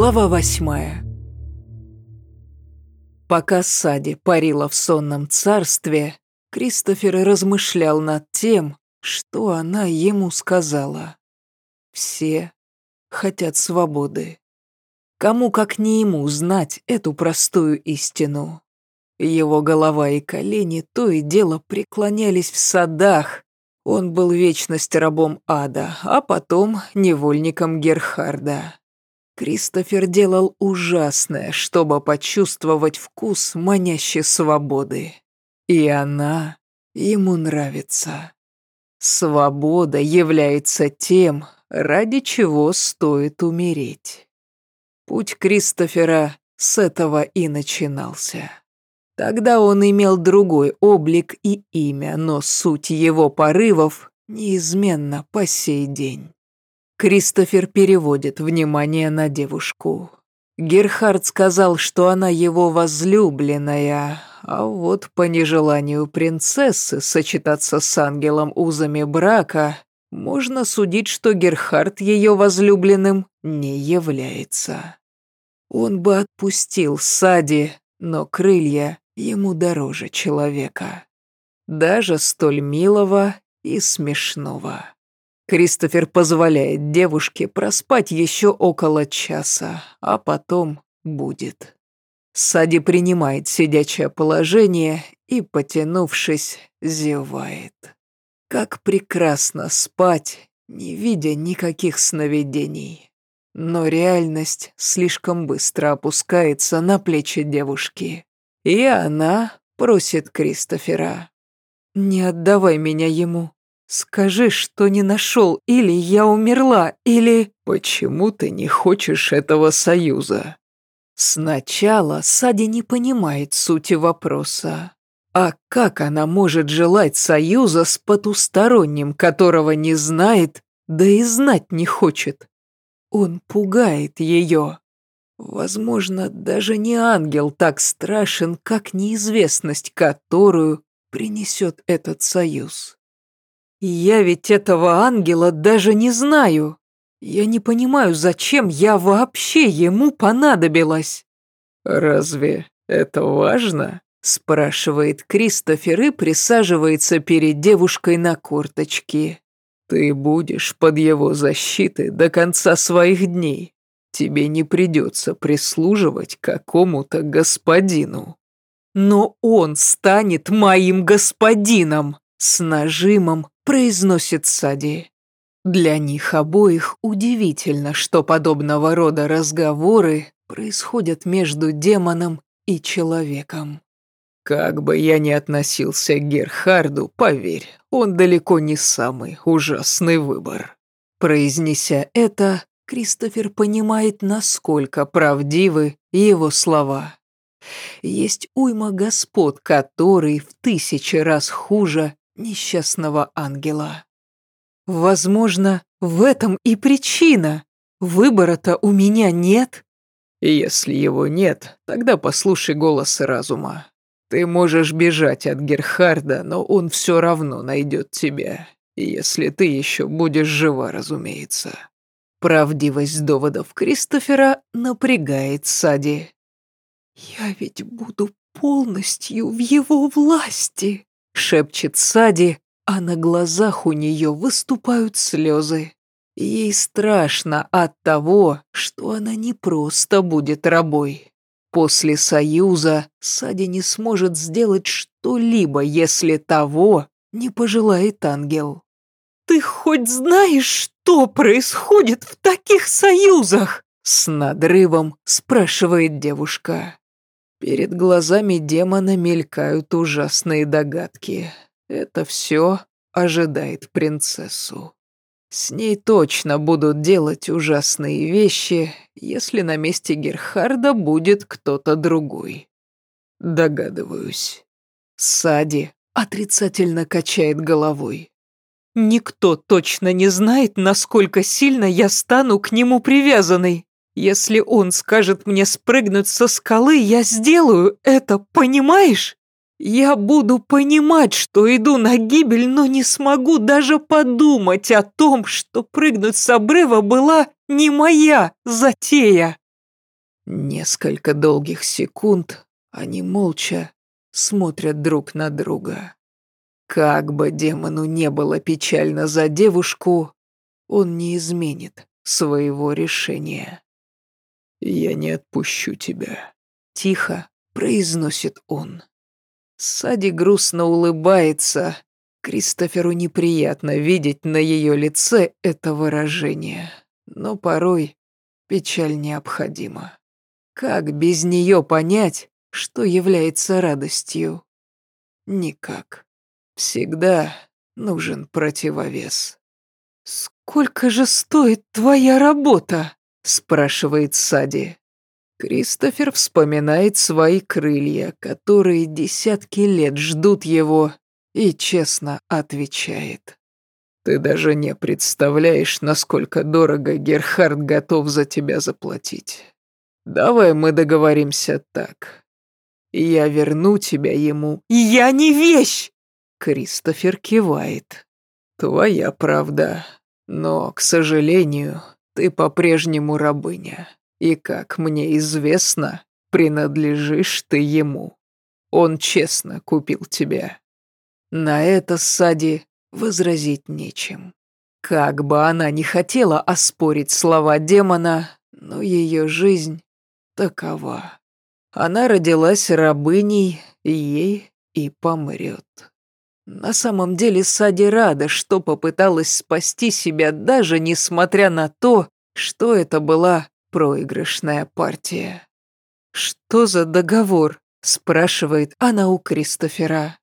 Глава восьмая Пока Сади парила в сонном царстве, Кристофер размышлял над тем, что она ему сказала. Все хотят свободы. Кому, как не ему, знать эту простую истину? Его голова и колени то и дело преклонялись в садах. Он был вечность рабом ада, а потом невольником Герхарда. Кристофер делал ужасное, чтобы почувствовать вкус манящей свободы. И она ему нравится. Свобода является тем, ради чего стоит умереть. Путь Кристофера с этого и начинался. Тогда он имел другой облик и имя, но суть его порывов неизменна по сей день. Кристофер переводит внимание на девушку. Герхард сказал, что она его возлюбленная, а вот по нежеланию принцессы сочетаться с ангелом узами брака, можно судить, что Герхард ее возлюбленным не является. Он бы отпустил Сади, но крылья ему дороже человека. Даже столь милого и смешного. Кристофер позволяет девушке проспать еще около часа, а потом будет. Сади принимает сидячее положение и, потянувшись, зевает. Как прекрасно спать, не видя никаких сновидений. Но реальность слишком быстро опускается на плечи девушки. И она просит Кристофера. «Не отдавай меня ему. Скажи, что не нашел, или я умерла, или... Почему ты не хочешь этого союза? Сначала Сади не понимает сути вопроса. А как она может желать союза с потусторонним, которого не знает, да и знать не хочет? Он пугает ее. Возможно, даже не ангел так страшен, как неизвестность, которую принесет этот союз. Я ведь этого ангела даже не знаю. Я не понимаю, зачем я вообще ему понадобилась. Разве это важно? Спрашивает Кристофер и присаживается перед девушкой на корточки. Ты будешь под его защитой до конца своих дней. Тебе не придется прислуживать какому-то господину. Но он станет моим господином, с нажимом произносит Сади. Для них обоих удивительно, что подобного рода разговоры происходят между демоном и человеком. Как бы я ни относился к Герхарду, поверь, он далеко не самый ужасный выбор. Произнеся это, Кристофер понимает, насколько правдивы его слова. Есть уйма господ, которые в тысячи раз хуже несчастного ангела. Возможно, в этом и причина. Выбора-то у меня нет. Если его нет, тогда послушай голос разума. Ты можешь бежать от Герхарда, но он все равно найдет тебя. Если ты еще будешь жива, разумеется. Правдивость доводов Кристофера напрягает Сади. «Я ведь буду полностью в его власти», шепчет Сади, а на глазах у нее выступают слезы. Ей страшно от того, что она не просто будет рабой. После союза Сади не сможет сделать что-либо, если того не пожелает ангел. «Ты хоть знаешь, что происходит в таких союзах?» С надрывом спрашивает девушка. Перед глазами демона мелькают ужасные догадки. Это все ожидает принцессу. С ней точно будут делать ужасные вещи, если на месте Герхарда будет кто-то другой. Догадываюсь. Сади отрицательно качает головой. Никто точно не знает, насколько сильно я стану к нему привязанной. Если он скажет мне спрыгнуть со скалы, я сделаю это, понимаешь? Я буду понимать, что иду на гибель, но не смогу даже подумать о том, что прыгнуть с обрыва была не моя затея. Несколько долгих секунд они молча смотрят друг на друга. Как бы демону не было печально за девушку, он не изменит своего решения. «Я не отпущу тебя», — тихо произносит он. Сади грустно улыбается. Кристоферу неприятно видеть на ее лице это выражение, но порой печаль необходима. Как без нее понять, что является радостью? Никак. Всегда нужен противовес. «Сколько же стоит твоя работа?» – спрашивает Сади. Кристофер вспоминает свои крылья, которые десятки лет ждут его, и честно отвечает. «Ты даже не представляешь, насколько дорого Герхард готов за тебя заплатить. Давай мы договоримся так. Я верну тебя ему. Я не вещь! Кристофер кивает. Твоя правда. Но, к сожалению, ты по-прежнему рабыня. И, как мне известно, принадлежишь ты ему. Он честно купил тебя. На это Сади возразить нечем. Как бы она ни хотела оспорить слова демона, но ее жизнь такова. Она родилась рабыней, ей и помрет. На самом деле Сади рада, что попыталась спасти себя, даже несмотря на то, что это была проигрышная партия. «Что за договор?» – спрашивает она у Кристофера.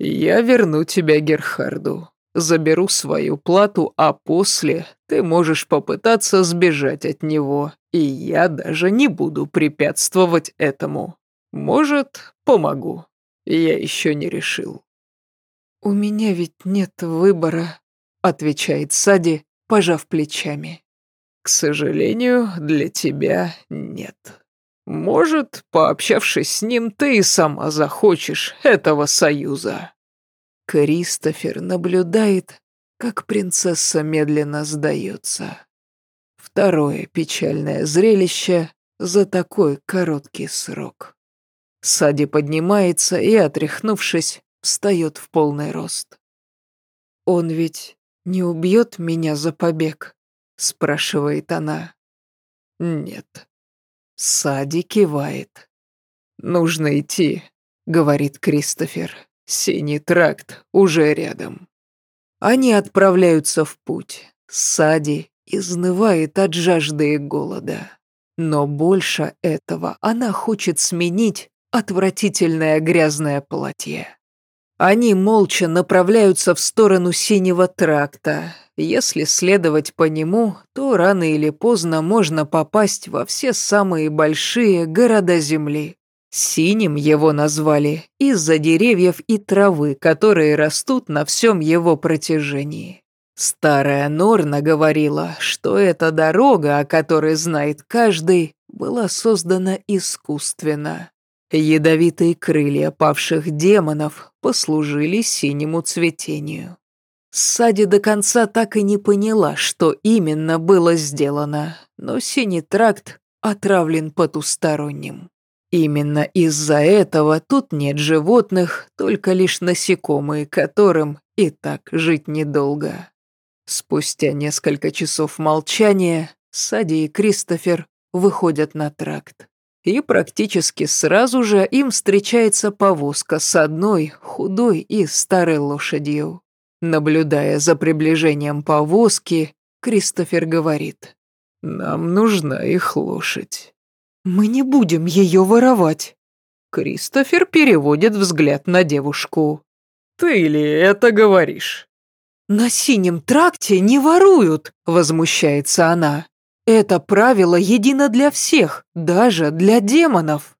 «Я верну тебя Герхарду», заберу свою плату, а после ты можешь попытаться сбежать от него, и я даже не буду препятствовать этому. Может, помогу. Я еще не решил». «У меня ведь нет выбора», — отвечает Сади, пожав плечами. «К сожалению, для тебя нет. Может, пообщавшись с ним, ты и сама захочешь этого союза». Кристофер наблюдает, как принцесса медленно сдается. Второе печальное зрелище за такой короткий срок. Сади поднимается и, отряхнувшись, встает в полный рост. «Он ведь не убьет меня за побег?» — спрашивает она. «Нет». Сади кивает. «Нужно идти», — говорит Кристофер. Синий тракт уже рядом. Они отправляются в путь. Сади изнывает от жажды и голода. Но больше этого она хочет сменить отвратительное грязное платье. Они молча направляются в сторону синего тракта. Если следовать по нему, то рано или поздно можно попасть во все самые большие города Земли. Синим его назвали из-за деревьев и травы, которые растут на всем его протяжении. Старая Норна говорила, что эта дорога, о которой знает каждый, была создана искусственно. Ядовитые крылья павших демонов послужили синему цветению. Сади до конца так и не поняла, что именно было сделано, но синий тракт отравлен потусторонним. Именно из-за этого тут нет животных, только лишь насекомые, которым и так жить недолго. Спустя несколько часов молчания Сади и Кристофер выходят на тракт. И практически сразу же им встречается повозка с одной худой и старой лошадью. Наблюдая за приближением повозки, Кристофер говорит, «Нам нужна их лошадь». «Мы не будем ее воровать». Кристофер переводит взгляд на девушку. «Ты ли это говоришь?» «На синем тракте не воруют», — возмущается она. «Это правило едино для всех, даже для демонов».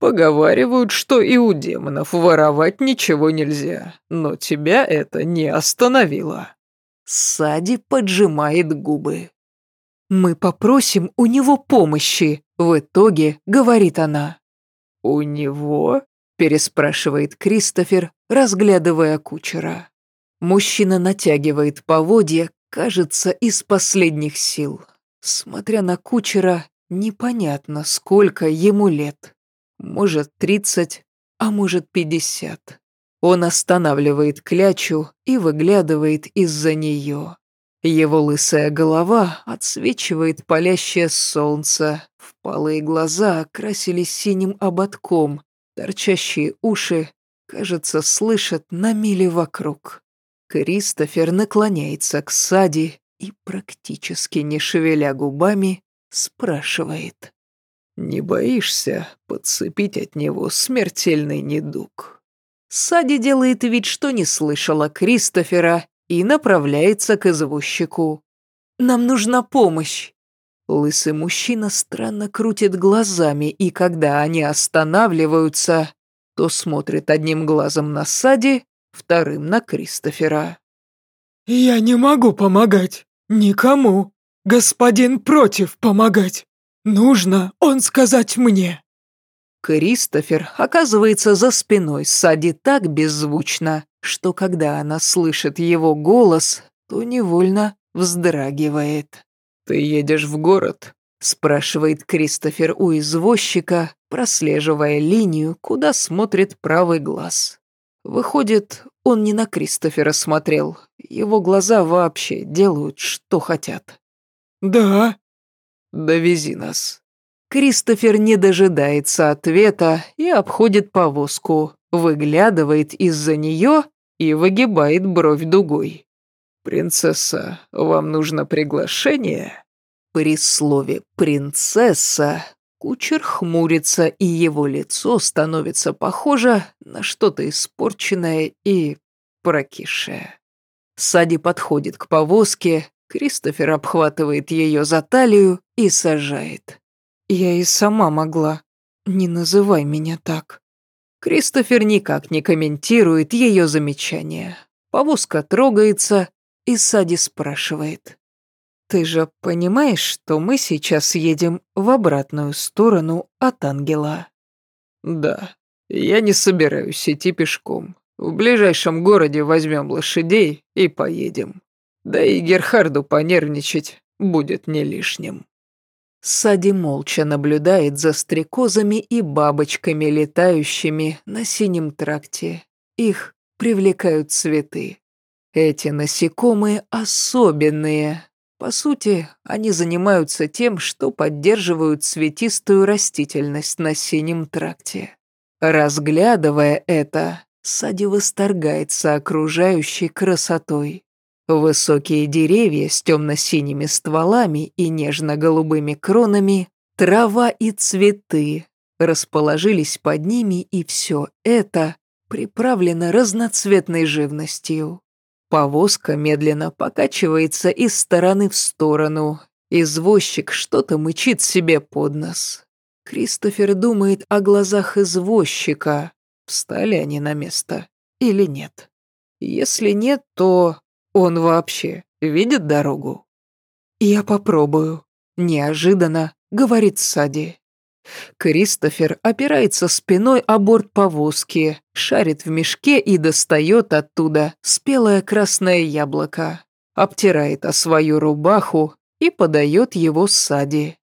Поговаривают, что и у демонов воровать ничего нельзя, но тебя это не остановило. Сади поджимает губы. «Мы попросим у него помощи», — в итоге говорит она. «У него?» — переспрашивает Кристофер, разглядывая кучера. Мужчина натягивает поводья, кажется, из последних сил. Смотря на кучера, Непонятно, сколько ему лет. Может, тридцать, а может, пятьдесят. Он останавливает клячу и выглядывает из-за нее. Его лысая голова отсвечивает палящее солнце, впалые глаза окрасились синим ободком, торчащие уши, кажется, слышат на мили вокруг. Кристофер наклоняется к Сади и, практически не шевеля губами, спрашивает. «Не боишься подцепить от него смертельный недуг?» Сади делает вид, что не слышала Кристофера и направляется к извозчику. «Нам нужна помощь!» Лысый мужчина странно крутит глазами, и когда они останавливаются, то смотрит одним глазом на Сади, вторым на Кристофера. «Я не могу помогать. Никому. Господин против помогать. Нужно он сказать мне». Кристофер оказывается за спиной Сади так беззвучно, что когда она слышит его голос, то невольно вздрагивает. «Ты едешь в город?» – спрашивает Кристофер у извозчика, прослеживая линию, куда смотрит правый глаз. Выходит, он не на Кристофера смотрел, его глаза вообще делают, что хотят. «Да». «Довези нас». Кристофер не дожидается ответа и обходит повозку, выглядывает из-за нее и выгибает бровь дугой. «Принцесса, вам нужно приглашение?» При слове «принцесса» кучер хмурится, и его лицо становится похоже на что-то испорченное и прокисшее. Сади подходит к повозке, Кристофер обхватывает ее за талию и сажает. Я и сама могла. Не называй меня так. Кристофер никак не комментирует ее замечания. Повозка трогается, и Сади спрашивает. «Ты же понимаешь, что мы сейчас едем в обратную сторону от ангела?» «Да, я не собираюсь идти пешком. В ближайшем городе возьмем лошадей и поедем. Да и Герхарду понервничать будет не лишним». Сади молча наблюдает за стрекозами и бабочками, летающими на синем тракте. Их привлекают цветы. Эти насекомые особенные. По сути, они занимаются тем, что поддерживают цветистую растительность на синем тракте. Разглядывая это, Сади восторгается окружающей красотой. Высокие деревья с темно-синими стволами и нежно-голубыми кронами, трава и цветы расположились под ними, и все это приправлено разноцветной живностью. Повозка медленно покачивается из стороны в сторону. Извозчик что-то мычит себе под нос. Кристофер думает о глазах извозчика. Встали они на место или нет? Если нет, то он вообще видит дорогу? Я попробую. Неожиданно, говорит Сади. Кристофер опирается спиной о борт повозки, шарит в мешке и достает оттуда спелое красное яблоко, обтирает о свою рубаху и подает его Сади.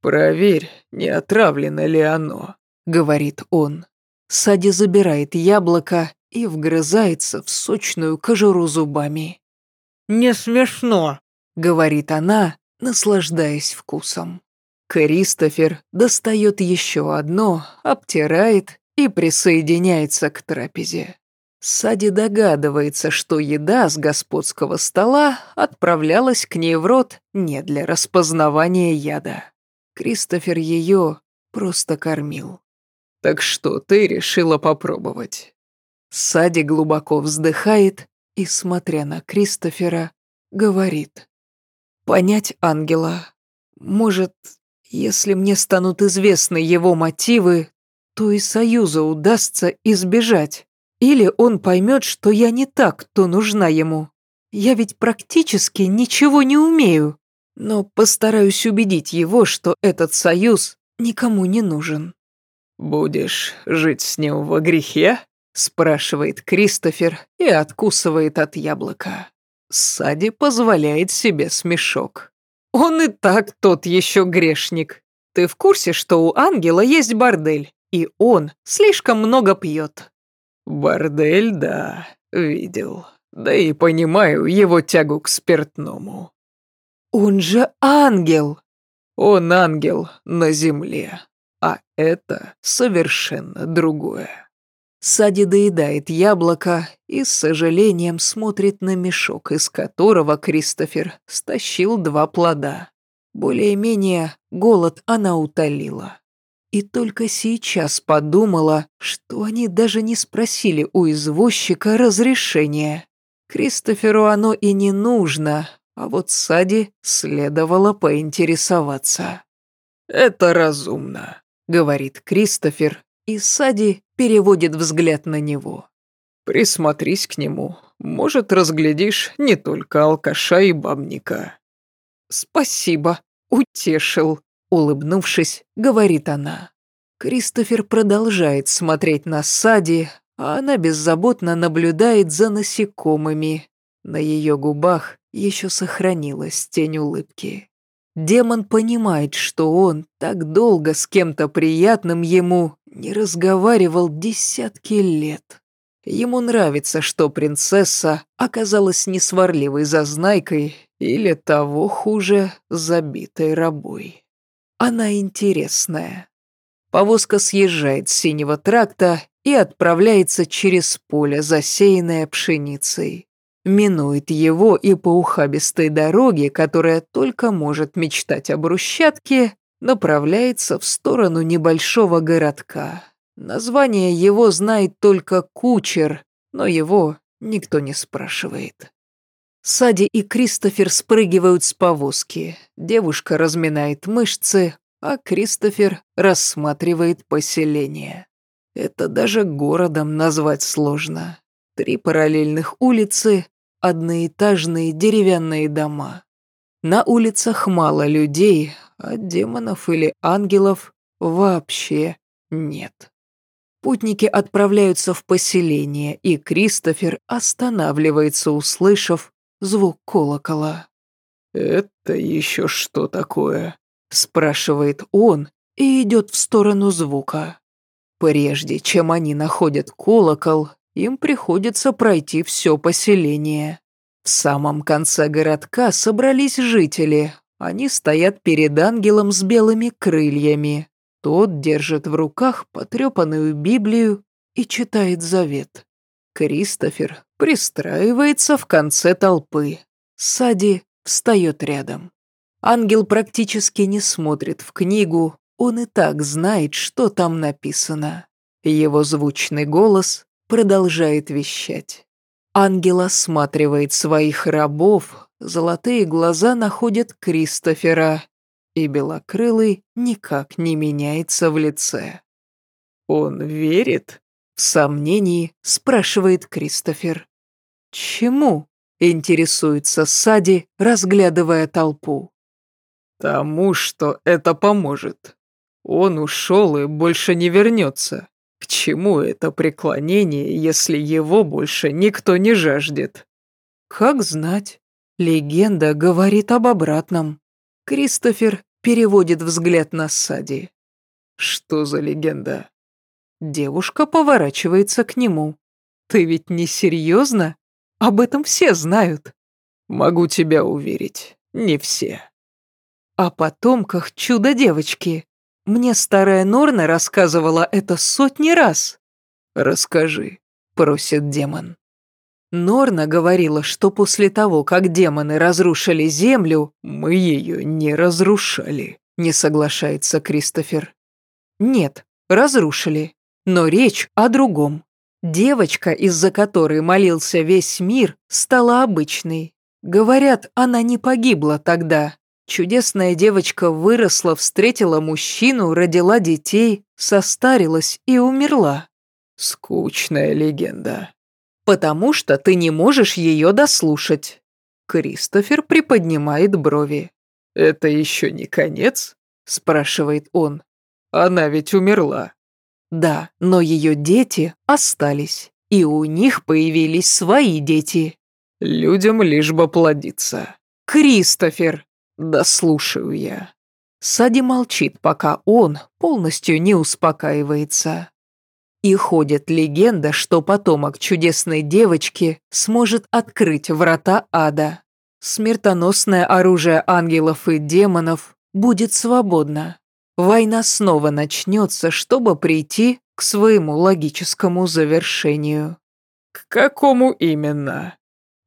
«Проверь, не отравлено ли оно», — говорит он. Сади забирает яблоко и вгрызается в сочную кожуру зубами. «Не смешно», — говорит она, наслаждаясь вкусом. Кристофер достает еще одно, обтирает и присоединяется к трапезе. Сади догадывается, что еда с господского стола отправлялась к ней в рот не для распознавания яда. Кристофер ее просто кормил. «Так что ты решила попробовать?» Сади глубоко вздыхает и, смотря на Кристофера, говорит. «Понять ангела. Может, если мне станут известны его мотивы, то и союза удастся избежать. Или он поймет, что я не так, кто нужна ему. Я ведь практически ничего не умею, но постараюсь убедить его, что этот союз никому не нужен». «Будешь жить с ним во грехе?» спрашивает Кристофер и откусывает от яблока. Сади позволяет себе смешок. Он и так тот еще грешник. Ты в курсе, что у ангела есть бордель, и он слишком много пьет?» «Бордель, да, видел. Да и понимаю его тягу к спиртному». «Он же ангел!» «Он ангел на земле, а это совершенно другое». Сади доедает яблоко и с сожалением смотрит на мешок, из которого Кристофер стащил два плода. Более-менее голод она утолила. И только сейчас подумала, что они даже не спросили у извозчика разрешения. Кристоферу оно и не нужно, а вот Сади следовало поинтересоваться. «Это разумно», — говорит Кристофер, и Сади переводит взгляд на него. «Присмотрись к нему. Может, разглядишь не только алкаша и бабника». «Спасибо, утешил», — улыбнувшись, говорит она. Кристофер продолжает смотреть на Сади, а она беззаботно наблюдает за насекомыми. На ее губах еще сохранилась тень улыбки. Демон понимает, что он так долго с кем-то приятным ему не разговаривал десятки лет. Ему нравится, что принцесса оказалась несварливой зазнайкой или того хуже, забитой рабой. Она интересная. Повозка съезжает с синего тракта и отправляется через поле, засеянное пшеницей минует его и по ухабистой дороге, которая только может мечтать о брусчатке, направляется в сторону небольшого городка. Название его знает только кучер, но его никто не спрашивает. Сади и Кристофер спрыгивают с повозки. Девушка разминает мышцы, а Кристофер рассматривает поселение. Это даже городом назвать сложно. Три параллельных улицы, одноэтажные деревянные дома. На улицах мало людей, а демонов или ангелов вообще нет. Путники отправляются в поселение, и Кристофер останавливается, услышав звук колокола. «Это еще что такое?» – спрашивает он и идет в сторону звука. Прежде чем они находят колокол, им приходится пройти все поселение. В самом конце городка собрались жители. Они стоят перед ангелом с белыми крыльями. Тот держит в руках потрепанную Библию и читает завет. Кристофер пристраивается в конце толпы. Сади встает рядом. Ангел практически не смотрит в книгу, он и так знает, что там написано. Его звучный голос продолжает вещать. Ангел осматривает своих рабов, золотые глаза находят Кристофера, и Белокрылый никак не меняется в лице. «Он верит?» — в сомнении спрашивает Кристофер. «Чему?» — интересуется Сади, разглядывая толпу. «Тому, что это поможет. Он ушел и больше не вернется. К чему это преклонение, если его больше никто не жаждет? Как знать. Легенда говорит об обратном. Кристофер переводит взгляд на Сади. Что за легенда? Девушка поворачивается к нему. Ты ведь не серьезно? Об этом все знают. Могу тебя уверить, не все. О потомках чудо-девочки. Мне старая Норна рассказывала это сотни раз. Расскажи, просит демон. Норна говорила, что после того, как демоны разрушили землю, мы ее не разрушали, не соглашается Кристофер. Нет, разрушили, но речь о другом. Девочка, из-за которой молился весь мир, стала обычной. Говорят, она не погибла тогда, Чудесная девочка выросла, встретила мужчину, родила детей, состарилась и умерла. Скучная легенда. Потому что ты не можешь ее дослушать. Кристофер приподнимает брови. «Это еще не конец?» – спрашивает он. «Она ведь умерла». «Да, но ее дети остались, и у них появились свои дети». «Людям лишь бы плодиться». «Кристофер!» Да слушаю я. Сади молчит, пока он полностью не успокаивается. И ходит легенда, что потомок чудесной девочки сможет открыть врата ада. Смертоносное оружие ангелов и демонов будет свободно. Война снова начнется, чтобы прийти к своему логическому завершению. К какому именно?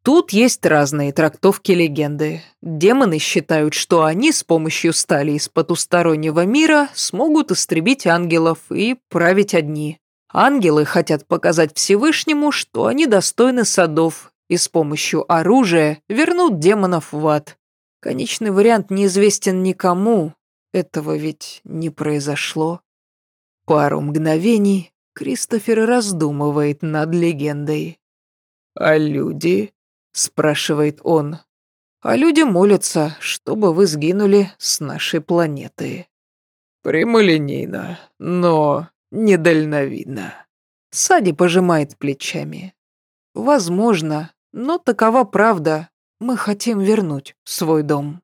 Тут есть разные трактовки легенды. Демоны считают, что они с помощью стали из потустороннего мира смогут истребить ангелов и править одни. Ангелы хотят показать Всевышнему, что они достойны садов и с помощью оружия вернут демонов в ад. Конечный вариант неизвестен никому, этого ведь не произошло. Пару мгновений Кристофер раздумывает над легендой. «А люди?» — спрашивает он. «А люди молятся, чтобы вы сгинули с нашей планеты». «Прямолинейно, но недальновидно». Сади пожимает плечами. «Возможно, но такова правда. Мы хотим вернуть свой дом».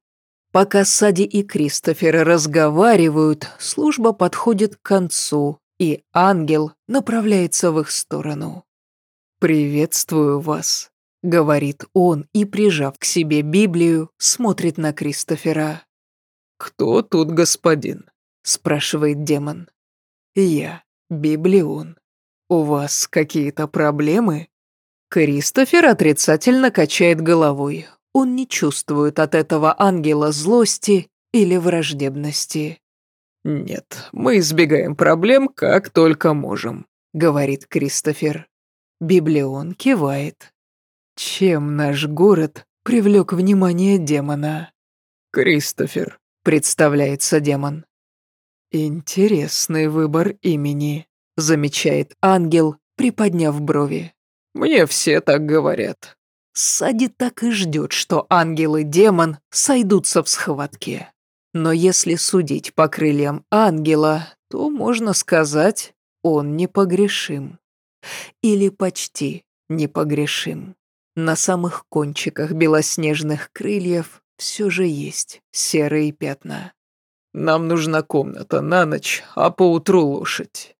Пока Сади и Кристофер разговаривают, служба подходит к концу, и ангел направляется в их сторону. «Приветствую вас», — говорит он и, прижав к себе Библию, смотрит на Кристофера. «Кто тут господин?» — спрашивает демон. «Я, Библион. У вас какие-то проблемы?» Кристофер отрицательно качает головой. Он не чувствует от этого ангела злости или враждебности. «Нет, мы избегаем проблем как только можем», — говорит Кристофер. Библион кивает. Чем наш город привлек внимание демона? «Кристофер», — представляется демон. «Интересный выбор имени», — замечает ангел, приподняв брови. «Мне все так говорят». Сади так и ждет, что ангел и демон сойдутся в схватке. Но если судить по крыльям ангела, то можно сказать, он непогрешим. Или почти непогрешим. На самых кончиках белоснежных крыльев все же есть серые пятна. «Нам нужна комната на ночь, а поутру лошадь».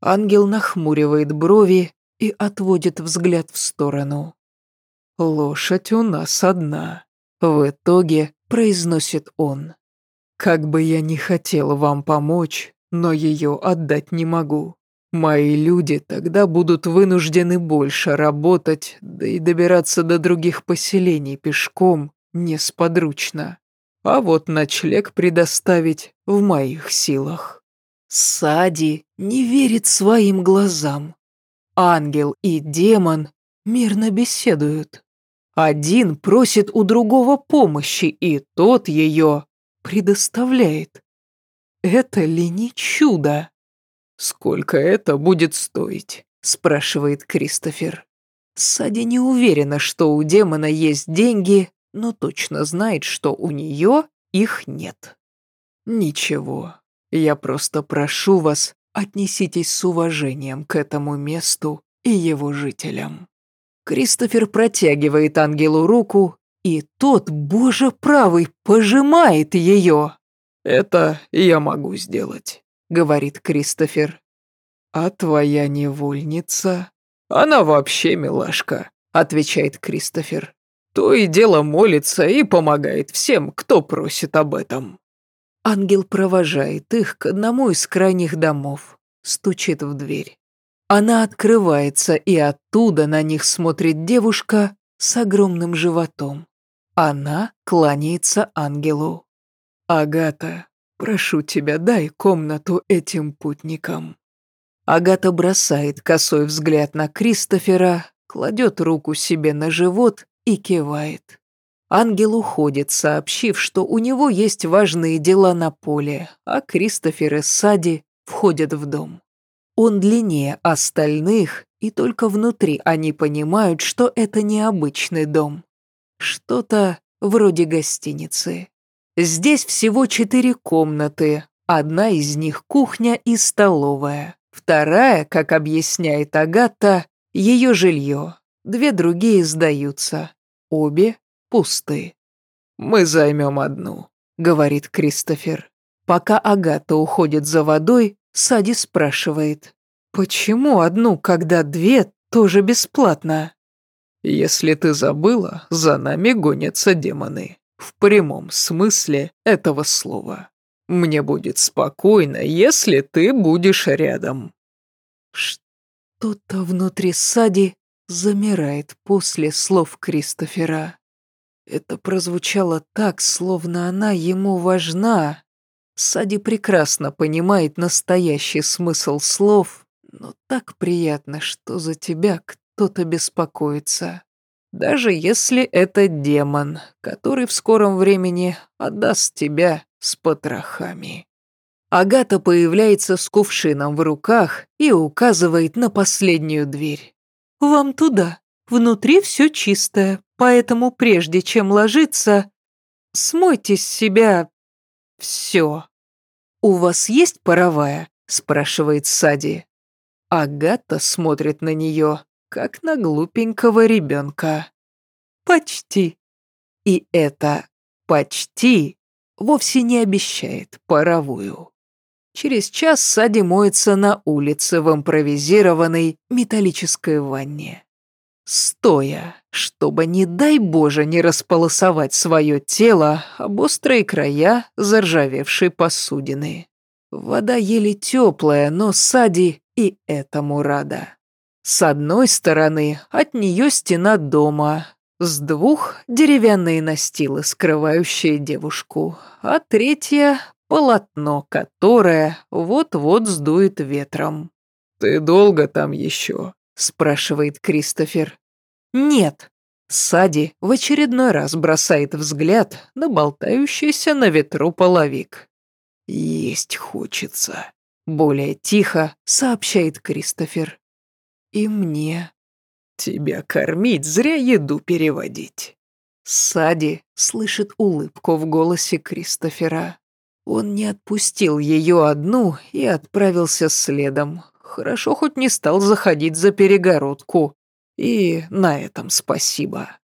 Ангел нахмуривает брови и отводит взгляд в сторону. «Лошадь у нас одна», — в итоге произносит он. «Как бы я ни хотел вам помочь, но ее отдать не могу. Мои люди тогда будут вынуждены больше работать, да и добираться до других поселений пешком несподручно. А вот ночлег предоставить в моих силах». Сади не верит своим глазам. Ангел и демон мирно беседуют. Один просит у другого помощи, и тот ее предоставляет. Это ли не чудо? «Сколько это будет стоить?» – спрашивает Кристофер. Сади не уверена, что у демона есть деньги, но точно знает, что у нее их нет. «Ничего, я просто прошу вас, отнеситесь с уважением к этому месту и его жителям». Кристофер протягивает ангелу руку, и тот, боже правый, пожимает ее. «Это я могу сделать», — говорит Кристофер. «А твоя невольница?» «Она вообще милашка», — отвечает Кристофер. «То и дело молится и помогает всем, кто просит об этом». Ангел провожает их к одному из крайних домов, стучит в дверь. Она открывается, и оттуда на них смотрит девушка с огромным животом. Она кланяется ангелу. «Агата, прошу тебя, дай комнату этим путникам». Агата бросает косой взгляд на Кристофера, кладет руку себе на живот и кивает. Ангел уходит, сообщив, что у него есть важные дела на поле, а Кристофер и Сади входят в дом. Он длиннее остальных, и только внутри они понимают, что это необычный дом. Что-то вроде гостиницы. Здесь всего четыре комнаты, одна из них кухня и столовая, вторая, как объясняет Агата, ее жилье, две другие сдаются, обе пусты. «Мы займем одну», — говорит Кристофер. Пока Агата уходит за водой, Сади спрашивает, «Почему одну, когда две, тоже бесплатно?» «Если ты забыла, за нами гонятся демоны. В прямом смысле этого слова. Мне будет спокойно, если ты будешь рядом». Что-то внутри Сади замирает после слов Кристофера. Это прозвучало так, словно она ему важна. Сади прекрасно понимает настоящий смысл слов, но так приятно, что за тебя кто-то беспокоится. Даже если это демон, который в скором времени отдаст тебя с потрохами. Агата появляется с кувшином в руках и указывает на последнюю дверь. «Вам туда. Внутри все чистое, поэтому прежде чем ложиться, смойте с себя все. У вас есть паровая?» – спрашивает Сади. Агата смотрит на нее, как на глупенького ребенка. «Почти». И это «почти» вовсе не обещает паровую. Через час Сади моется на улице в импровизированной металлической ванне. Стоя, чтобы, не дай Боже, не располосовать свое тело об острые края заржавевшей посудины. Вода еле теплая, но Сади и этому рада. С одной стороны от нее стена дома, с двух – деревянные настилы, скрывающие девушку, а третья полотно, которое вот-вот сдует ветром. «Ты долго там еще?» – спрашивает Кристофер. «Нет». Сади в очередной раз бросает взгляд на болтающийся на ветру половик. «Есть хочется», – более тихо сообщает Кристофер. «И мне». «Тебя кормить, зря еду переводить». Сади слышит улыбку в голосе Кристофера. Он не отпустил ее одну и отправился следом. Хорошо хоть не стал заходить за перегородку. И на этом спасибо.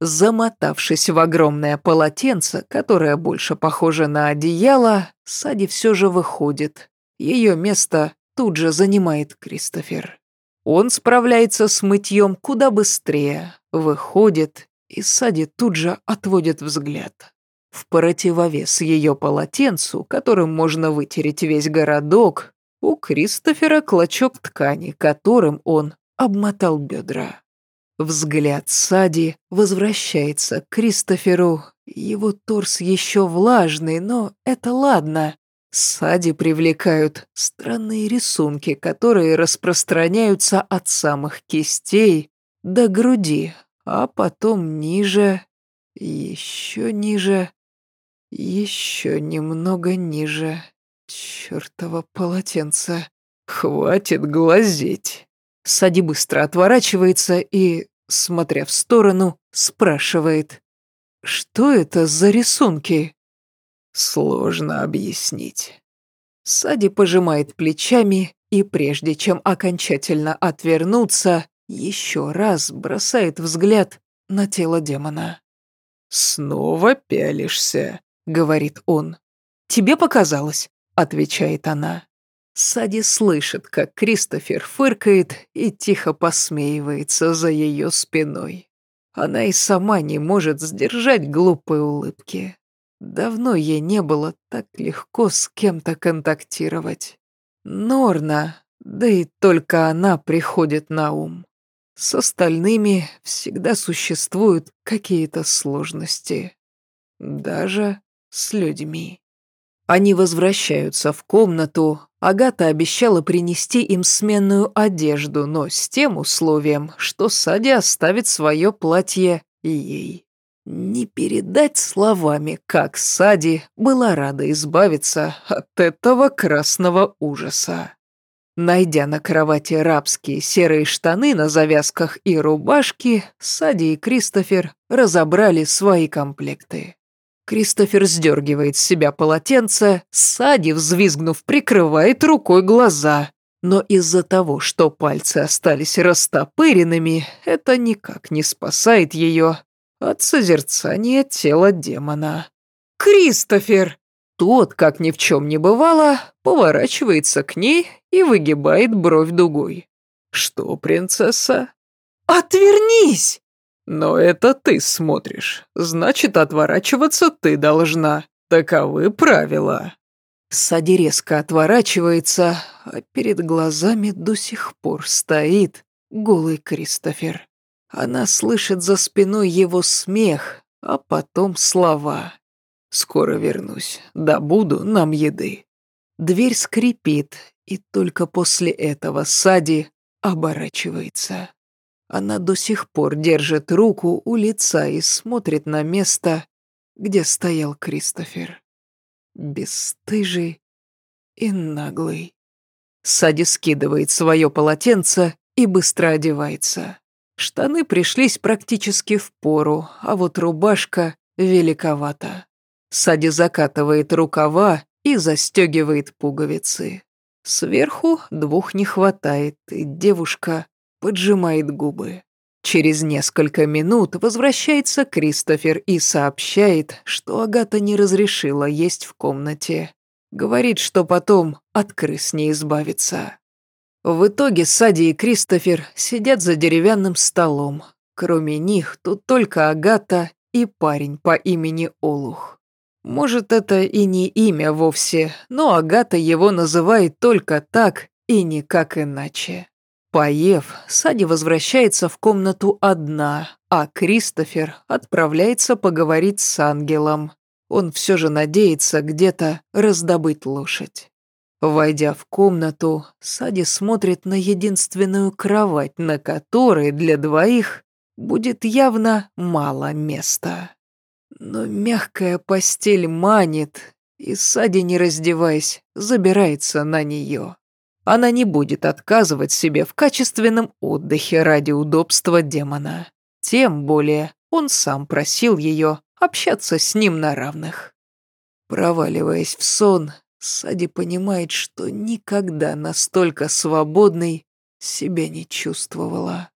Замотавшись в огромное полотенце, которое больше похоже на одеяло, Сади все же выходит. Ее место тут же занимает Кристофер. Он справляется с мытьем куда быстрее, выходит, и Сади тут же отводит взгляд. В противовес ее полотенцу, которым можно вытереть весь городок, у Кристофера клочок ткани, которым он обмотал бедра. Взгляд Сади возвращается к Кристоферу. Его торс еще влажный, но это ладно. Сади привлекают странные рисунки, которые распространяются от самых кистей до груди, а потом ниже, еще ниже. Еще немного ниже. Чёртово полотенце. Хватит глазеть. Сади быстро отворачивается и, смотря в сторону, спрашивает. Что это за рисунки? Сложно объяснить. Сади пожимает плечами и, прежде чем окончательно отвернуться, еще раз бросает взгляд на тело демона. «Снова пялишься», — говорит он. «Тебе показалось», — отвечает она. Сади слышит, как Кристофер фыркает и тихо посмеивается за ее спиной. Она и сама не может сдержать глупой улыбки. Давно ей не было так легко с кем-то контактировать. Норна, да и только она приходит на ум. С остальными всегда существуют какие-то сложности. Даже с людьми. Они возвращаются в комнату. Агата обещала принести им сменную одежду, но с тем условием, что Сади оставит свое платье ей. Не передать словами, как Сади была рада избавиться от этого красного ужаса. Найдя на кровати рабские серые штаны на завязках и рубашки, Сади и Кристофер разобрали свои комплекты. Кристофер сдергивает с себя полотенце, Сади, взвизгнув, прикрывает рукой глаза. Но из-за того, что пальцы остались растопыренными, это никак не спасает ее от созерцания тела демона. «Кристофер!» Тот, как ни в чем не бывало, поворачивается к ней и выгибает бровь дугой. «Что, принцесса?» «Отвернись!» «Но это ты смотришь. Значит, отворачиваться ты должна. Таковы правила». Сади резко отворачивается, а перед глазами до сих пор стоит голый Кристофер. Она слышит за спиной его смех, а потом слова. «Скоро вернусь. Добуду нам еды». Дверь скрипит, и только после этого Сади оборачивается. Она до сих пор держит руку у лица и смотрит на место, где стоял Кристофер. Бесстыжий и наглый. Сади скидывает свое полотенце и быстро одевается. Штаны пришлись практически в пору, а вот рубашка великовата. Сади закатывает рукава и застегивает пуговицы. Сверху двух не хватает, и девушка поджимает губы. Через несколько минут возвращается Кристофер и сообщает, что Агата не разрешила есть в комнате. Говорит, что потом от крыс не избавится. В итоге Сади и Кристофер сидят за деревянным столом. Кроме них тут только Агата и парень по имени Олух. Может, это и не имя вовсе, но Агата его называет только так и никак иначе. Поев, Сади возвращается в комнату одна, а Кристофер отправляется поговорить с ангелом. Он все же надеется где-то раздобыть лошадь. Войдя в комнату, Сади смотрит на единственную кровать, на которой для двоих будет явно мало места. Но мягкая постель манит, и Сади, не раздеваясь, забирается на нее. Она не будет отказывать себе в качественном отдыхе ради удобства демона. Тем более он сам просил ее общаться с ним на равных. Проваливаясь в сон, Сади понимает, что никогда настолько свободной себя не чувствовала.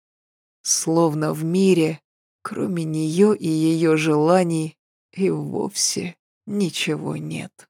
Словно в мире, кроме нее и ее желаний, и вовсе ничего нет.